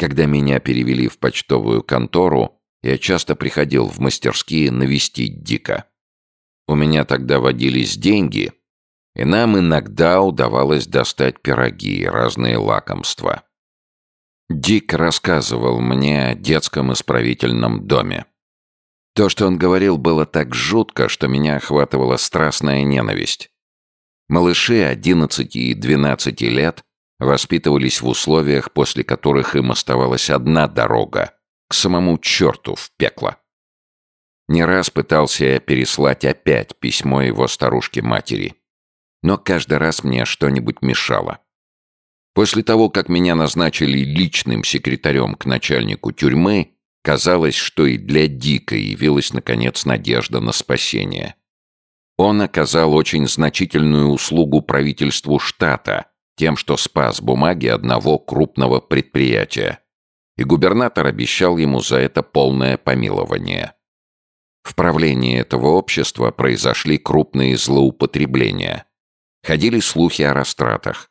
Когда меня перевели в почтовую контору, я часто приходил в мастерские навестить Дика. У меня тогда водились деньги, и нам иногда удавалось достать пироги и разные лакомства. Дик рассказывал мне о детском исправительном доме. То, что он говорил, было так жутко, что меня охватывала страстная ненависть. Малыши 11 и 12 лет воспитывались в условиях, после которых им оставалась одна дорога — к самому черту в пекло. Не раз пытался я переслать опять письмо его старушке-матери. Но каждый раз мне что-нибудь мешало. После того, как меня назначили личным секретарем к начальнику тюрьмы, казалось, что и для Дика явилась, наконец, надежда на спасение. Он оказал очень значительную услугу правительству штата тем, что спас бумаги одного крупного предприятия. И губернатор обещал ему за это полное помилование. В правлении этого общества произошли крупные злоупотребления. Ходили слухи о растратах.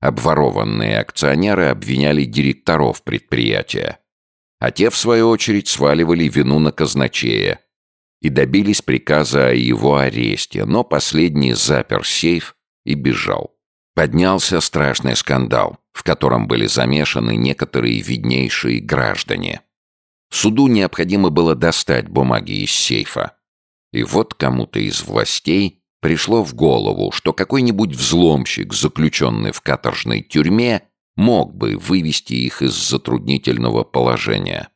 Обворованные акционеры обвиняли директоров предприятия. А те, в свою очередь, сваливали вину на казначея и добились приказа о его аресте, но последний запер сейф и бежал. Поднялся страшный скандал, в котором были замешаны некоторые виднейшие граждане. Суду необходимо было достать бумаги из сейфа. И вот кому-то из властей пришло в голову, что какой-нибудь взломщик, заключенный в каторжной тюрьме, мог бы вывести их из затруднительного положения.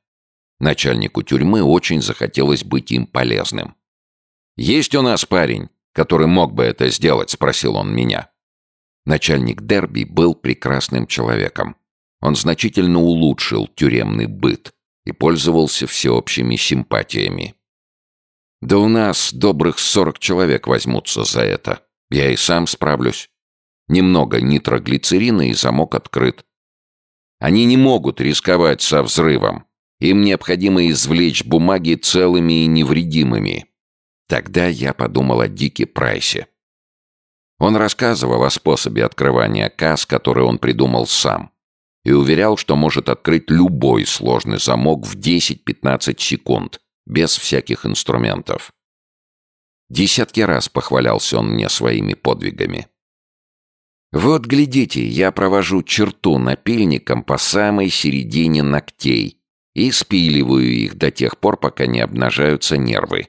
Начальнику тюрьмы очень захотелось быть им полезным. «Есть у нас парень, который мог бы это сделать?» — спросил он меня. Начальник Дерби был прекрасным человеком. Он значительно улучшил тюремный быт и пользовался всеобщими симпатиями. «Да у нас добрых сорок человек возьмутся за это. Я и сам справлюсь. Немного нитроглицерина и замок открыт. Они не могут рисковать со взрывом. Им необходимо извлечь бумаги целыми и невредимыми. Тогда я подумал о Дике Прайсе. Он рассказывал о способе открывания касс, который он придумал сам и уверял, что может открыть любой сложный замок в 10-15 секунд, без всяких инструментов. Десятки раз похвалялся он мне своими подвигами. Вот глядите, я провожу черту напильником по самой середине ногтей и спиливаю их до тех пор, пока не обнажаются нервы.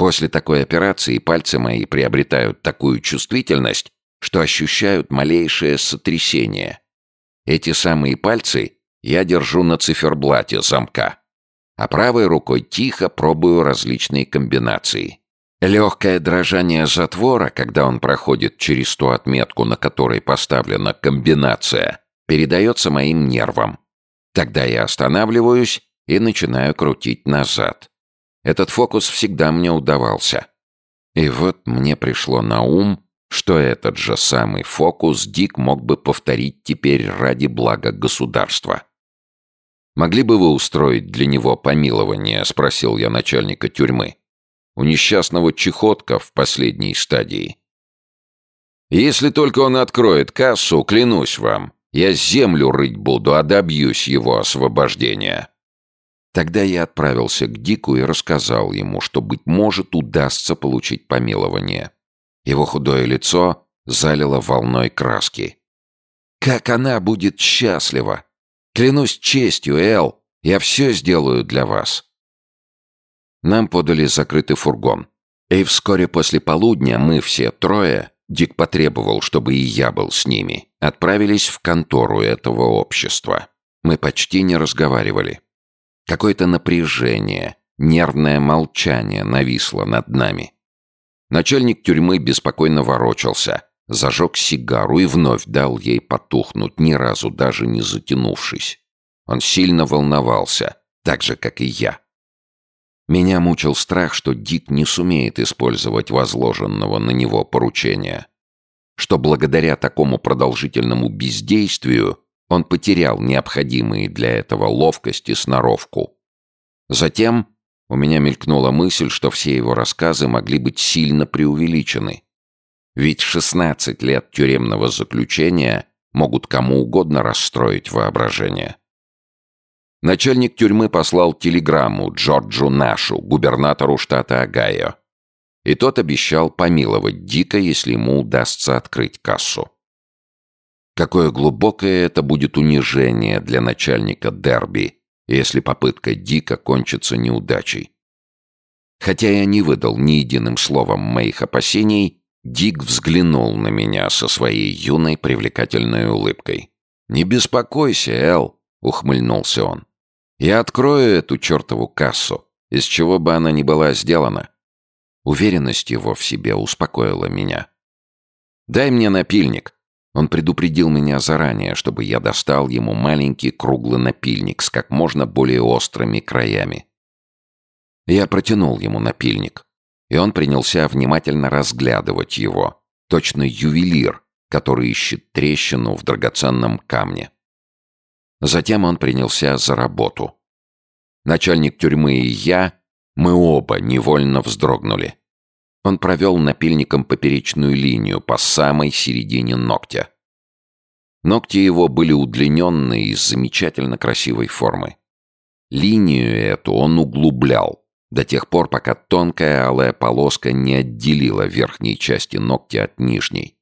После такой операции пальцы мои приобретают такую чувствительность, что ощущают малейшее сотрясение. Эти самые пальцы я держу на циферблате замка, а правой рукой тихо пробую различные комбинации. Легкое дрожание затвора, когда он проходит через ту отметку, на которой поставлена комбинация, передается моим нервам. Тогда я останавливаюсь и начинаю крутить назад. Этот фокус всегда мне удавался. И вот мне пришло на ум, что этот же самый фокус Дик мог бы повторить теперь ради блага государства. «Могли бы вы устроить для него помилование?» — спросил я начальника тюрьмы. «У несчастного чехотка в последней стадии». «Если только он откроет кассу, клянусь вам, я землю рыть буду, а добьюсь его освобождения». Тогда я отправился к Дику и рассказал ему, что, быть может, удастся получить помилование. Его худое лицо залило волной краски. «Как она будет счастлива! Клянусь честью, Эл, я все сделаю для вас!» Нам подали закрытый фургон. И вскоре после полудня мы все трое, Дик потребовал, чтобы и я был с ними, отправились в контору этого общества. Мы почти не разговаривали. Какое-то напряжение, нервное молчание нависло над нами. Начальник тюрьмы беспокойно ворочался, зажег сигару и вновь дал ей потухнуть, ни разу даже не затянувшись. Он сильно волновался, так же, как и я. Меня мучил страх, что Дик не сумеет использовать возложенного на него поручения. Что благодаря такому продолжительному бездействию он потерял необходимые для этого ловкость и сноровку. Затем у меня мелькнула мысль, что все его рассказы могли быть сильно преувеличены. Ведь 16 лет тюремного заключения могут кому угодно расстроить воображение. Начальник тюрьмы послал телеграмму Джорджу Нашу, губернатору штата Огайо. И тот обещал помиловать Дика, если ему удастся открыть кассу. Какое глубокое это будет унижение для начальника Дерби, если попытка Дика кончится неудачей. Хотя я не выдал ни единым словом моих опасений, Дик взглянул на меня со своей юной привлекательной улыбкой. «Не беспокойся, Эл», — ухмыльнулся он. «Я открою эту чертову кассу, из чего бы она ни была сделана». Уверенность его в себе успокоила меня. «Дай мне напильник». Он предупредил меня заранее, чтобы я достал ему маленький круглый напильник с как можно более острыми краями. Я протянул ему напильник, и он принялся внимательно разглядывать его, точно ювелир, который ищет трещину в драгоценном камне. Затем он принялся за работу. Начальник тюрьмы и я, мы оба невольно вздрогнули. Он провел напильником поперечную линию по самой середине ногтя. Ногти его были удлиненные и замечательно красивой формы. Линию эту он углублял, до тех пор, пока тонкая алая полоска не отделила верхней части ногтя от нижней.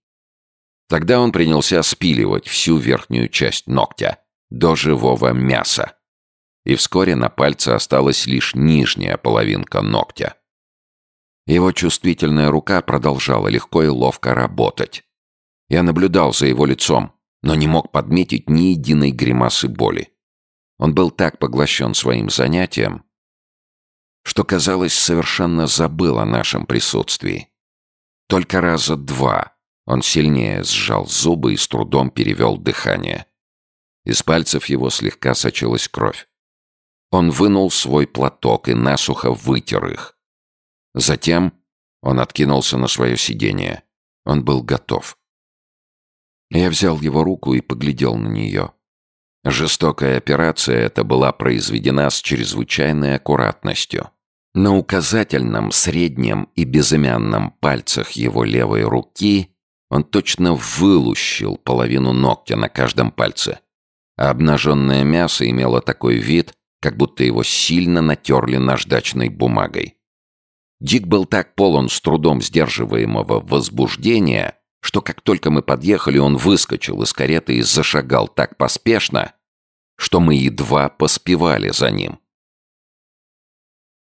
Тогда он принялся спиливать всю верхнюю часть ногтя до живого мяса. И вскоре на пальце осталась лишь нижняя половинка ногтя. Его чувствительная рука продолжала легко и ловко работать. Я наблюдал за его лицом, но не мог подметить ни единой гримасы боли. Он был так поглощен своим занятием, что, казалось, совершенно забыл о нашем присутствии. Только раза два он сильнее сжал зубы и с трудом перевел дыхание. Из пальцев его слегка сочилась кровь. Он вынул свой платок и насухо вытер их. Затем он откинулся на свое сиденье. Он был готов. Я взял его руку и поглядел на нее. Жестокая операция эта была произведена с чрезвычайной аккуратностью. На указательном, среднем и безымянном пальцах его левой руки он точно вылущил половину ногтя на каждом пальце. А обнаженное мясо имело такой вид, как будто его сильно натерли наждачной бумагой. Дик был так полон с трудом сдерживаемого возбуждения, что как только мы подъехали, он выскочил из кареты и зашагал так поспешно, что мы едва поспевали за ним.